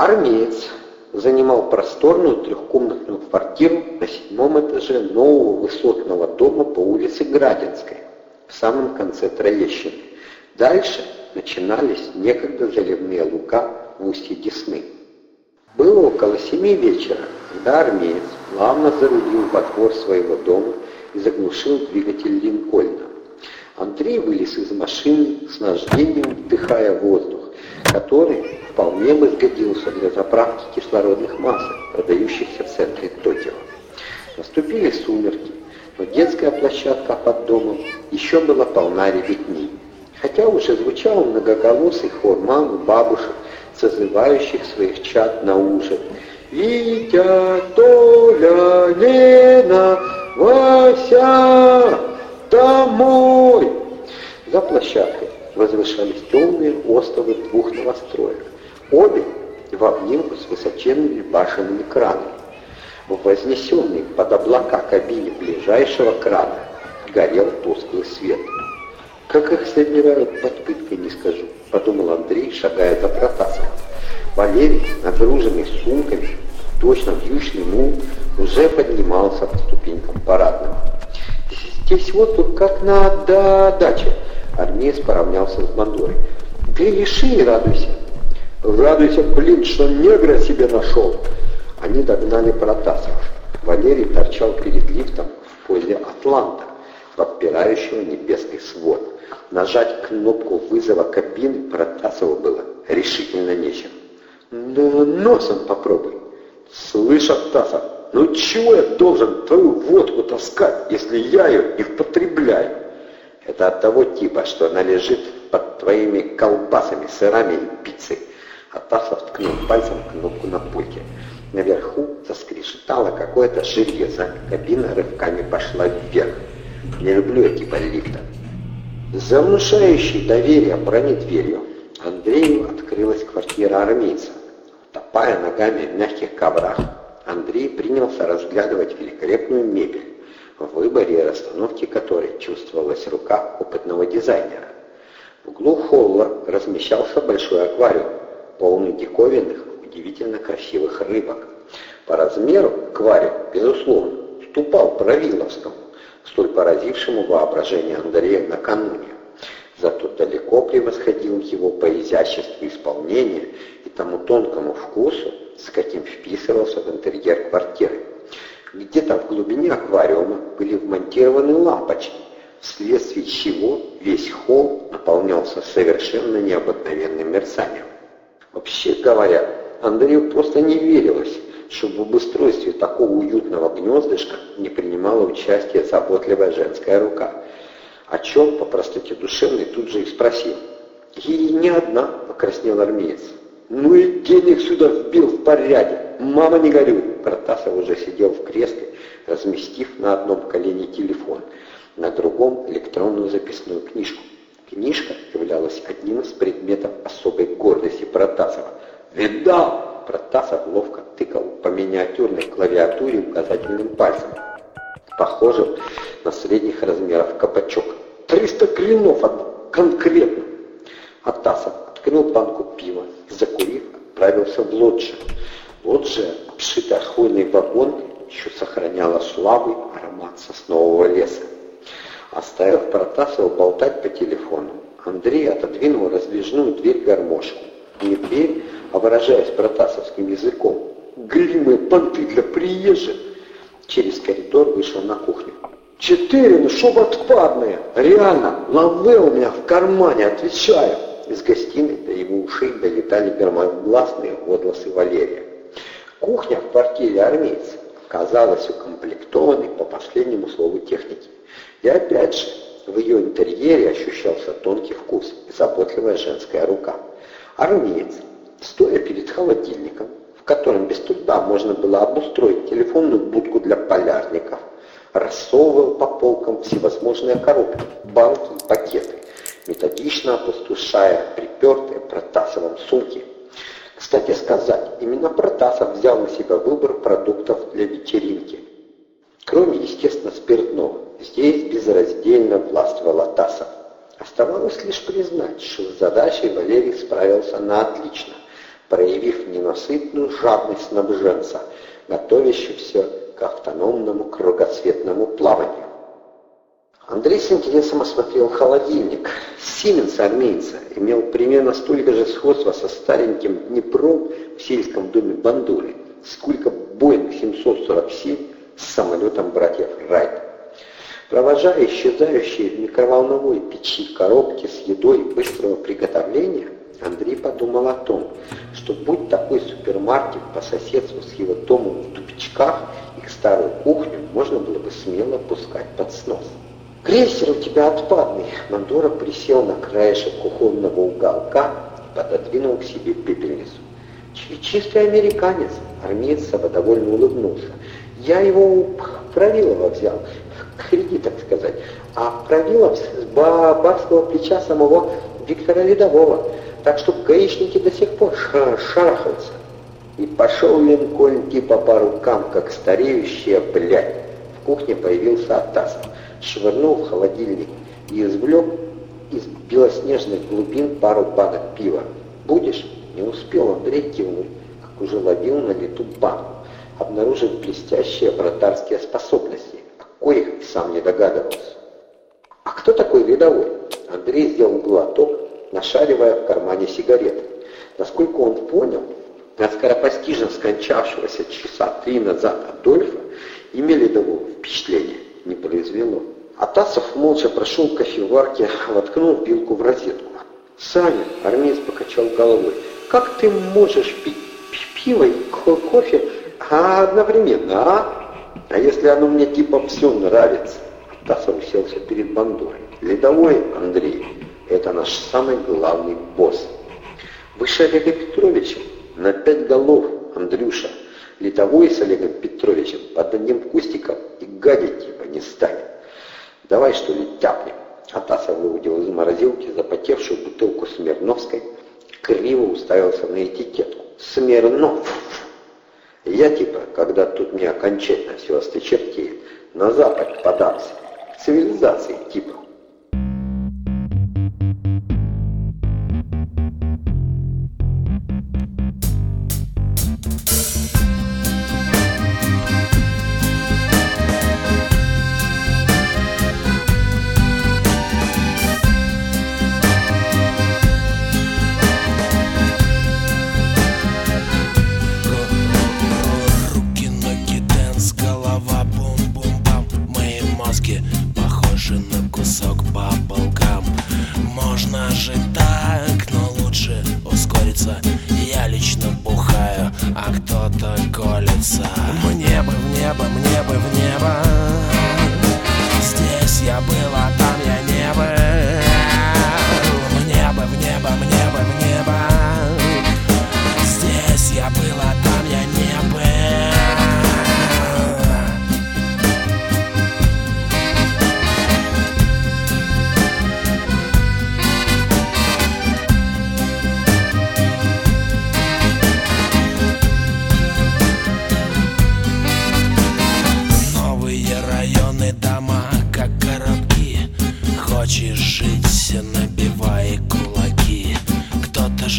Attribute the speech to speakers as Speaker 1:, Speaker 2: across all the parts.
Speaker 1: Армеец занимал просторную трехкомнатную квартиру на седьмом этаже нового высотного дома по улице Градинской, в самом конце Троещины. Дальше начинались некогда заливные луга в устье Десны. Было около семи вечера, когда армеец плавно зарулил во двор своего дома и заглушил двигатель Линкольна. Андрей вылез из машины с наждением, вдыхая воздух, который вполне бы сгодился для заправки кислородных масок, продающихся в центре Токио. Наступили сумерки, но детская площадка под домом еще была полна ребятней. Хотя уже звучал многоголосый хор мам и бабушек, созывающих своих чад на ужин. «Витя, Толя, Лена, Вася, домой!» За площадкой возвышались темные остовы двух новостроек. Обе в обнимку с высоченными башенными кранами. В вознесенной под облака кабине ближайшего крана горел тусклый свет. Как их собирают под пыткой, не скажу, подумал Андрей, шагая за Протасовым. Валерий, нагруженный сумками, точно вьючный мул, уже поднимался по ступенькам парадного. Здесь вот тут как на да, даче. Армеец поравнялся с бандурой. Греши и радуйся. Радуйся, блин, что негра себе нашел. Они догнали Протасова. Валерий торчал перед лифтом в позе Атланта, подпирающего небесный свод. Нажать кнопку вызова кабины Протасову было решительно нечем. «Да носом попробуй!» «Слышь, Атасов, ну чего я должен твою водку таскать, если я ее не потребляю?» «Это от того типа, что она лежит под твоими колбасами, сырами и пиццей». Атасов ткнул пальцем кнопку на пульте. Наверху заскрешетало какое-то железо, кабина рывками пошла вверх. Не люблю эти типа лифта. За внушающей доверие бронедверью Андрею открылась квартира армейца. Топая ногами в мягких коврах, Андрей принялся разглядывать великолепную мебель, в выборе и расстановке которой чувствовалась рука опытного дизайнера. В углу холла размещался большой аквариум, полный диковинных, удивительно красивых рыбок. По размеру аквариум, безусловно, ступал Правиловскому, столь поразившему воображение Андрея накануне. Зато далеко превосходил его по изяществу исполнения и тому тонкому вкусу, с каким вписывался в интерьер квартиры. Где-то в глубине аквариума были вмонтированы лампочки, вследствие чего весь холл наполнялся совершенно необыкновенным мерцанием. Вообще говоря, Андрею просто не верилось, чтобы в обустройстве такого уютного гнездышка не принимала участие заботливая женская рука, о чем по простоте душевной тут же и спросил. «И не одна», — покраснел армеец. «Ну и денег сюда вбил в порядке. Мама, не горюй!» Протасов уже сидел в кресле, разместив на одном колене телефон, на другом электронную записную книжку. Книжка являлась одним из предметов особой гордости Протасова. «Видал!» Протасов ловко тыкал по миниатюрной клавиатуре указательным пальцем, похожим на средних размеров капачок. «Триста клинов от... конкретно!» Атасов открыл банку пива, закурив, отправился в лоджию. Лоджия, обшитая хвойный вагон, еще сохраняла слабый аромат соснового леса. Оставив Протасова болтать по телефону, Андрей отодвинул раздвижную дверь-гармошку. Не дверь, а выражаясь протасовским языком. «Гримы, понты для приезжих!» Через коридор вышел на кухню. «Четыре, ну шоб отпадные! Реально, лаве у меня в кармане, отвечаю!» Из гостиной до его ушей долетали громогласные возгласы Валерия. Кухня в квартире армейца казалась укомплектованной по последнему слову техники. И опять же, в ее интерьере ощущался тонкий вкус и заботливая женская рука. Армеец, стоя перед холодильником, в котором без труда можно было обустроить телефонную будку для полярников, рассовывал по полкам всевозможные коробки, банки пакеты, методично опустошая припертые Протасовым сумки. Кстати сказать, именно Протасов взял на себя выбор продуктов для вечеринки. Кроме, естественно, спиртного, здесь безраздельно властвовал Атасов. Оставалось лишь признать, что с задачей Валерий справился на отлично. проявив ненасытную жадность снабженца, готовящегося к автономному кругосветному плаванию. Андрей с интересом осмотрел холодильник. Сименс армейца имел примерно столько же сходства со стареньким Днепром в сельском доме Бандуры, сколько Боинг 747 с самолетом братьев Райт. Провожая исчезающие в микроволновой печи коробки с едой быстрого приготовления, Андрей подумал о том, что будь такой супермаркет по соседству с его домом в тупичках, их старую кухню можно было бы смело пускать под снос. Крейсер у тебя отпадный. Мандора присел на краешек кухонного уголка и пододвинул к себе пепельницу. Чистый американец. Армеец самодовольно улыбнулся. Я его у Правилова взял. Кредит, так сказать. А Правилов с барского плеча самого Виктора Ледового. Так что гаишники до сих пор шарахаются. И пошел Линкольн типа по рукам, как стареющая блядь. Кухне появился Атасов швырнул в холодильник и извлек из белоснежных глубин пару банок пива. «Будешь?» Не успел Андрей кивнуть, как уже ловил на лету банку, обнаружив блестящие вратарские способности, о коих сам не догадывался. «А кто такой рядовой?» Андрей сделал глоток, нашаривая в кармане сигареты. Насколько он понял, на скоропостижно скончавшегося часа три назад Адольфа имели того впечатление не произвело. Атасов молча прошел к кофеварке, воткнул пилку в розетку. «Саня!» — армеец покачал головой. «Как ты можешь пить пиво и кофе одновременно, а? А если оно мне типа все нравится?» Атасов уселся перед бандурой. «Ледовой Андрей — это наш самый главный босс. Выше Олега Петровича на пять голов, Андрюша. Ледовой с Олегом Петровичем под одним кустиком и гадить его не станет. Давай, что ли, тяпнем. Атасов выудил из морозилки запотевшую бутылку Смирновской, криво уставился на этикетку. Смирнов! Я типа, когда тут мне окончательно все осточертеет, на запад подамся. Цивилизации типа.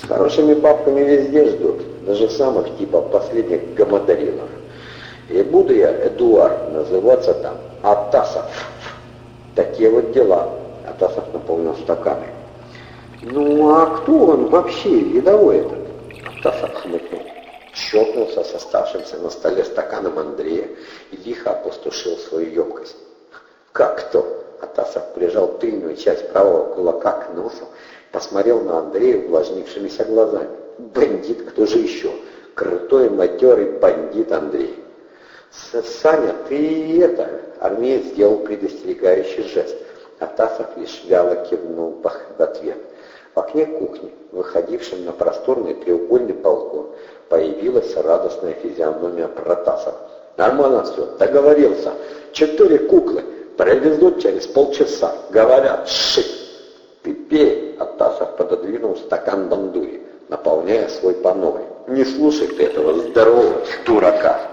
Speaker 1: С хорошими бабками везде ждут, даже самых типа последних гамадаринов. И буду я, Эдуард, называться там Атасов. Такие вот дела. Атасов наполнил стаканы. Ну а кто он вообще, рядовой этот? Атасов хмыкнул щелкнулся с оставшимся на столе стаканом Андрея и лихо опустошил свою емкость. «Как кто?» Атасов прижал тыльную часть правого кулака к носу, посмотрел на Андрея увлажнившимися глазами. «Бандит, кто же еще? Крутой, матерый бандит Андрей!» «Саня, ты это...» Армеец сделал предостерегающий жест. Атасов лишь вяло кивнул в ответ. В окне кухни, выходившем на просторный треугольный балкон, появилась радостная физиономия Протасова. «Нормально все, договорился. Четыре куклы привезут через полчаса. Говорят, шик!» «Ты пей!» — Атасов пододвинул стакан бандури, наполняя свой по новой. «Не слушай ты этого здорового дурака!»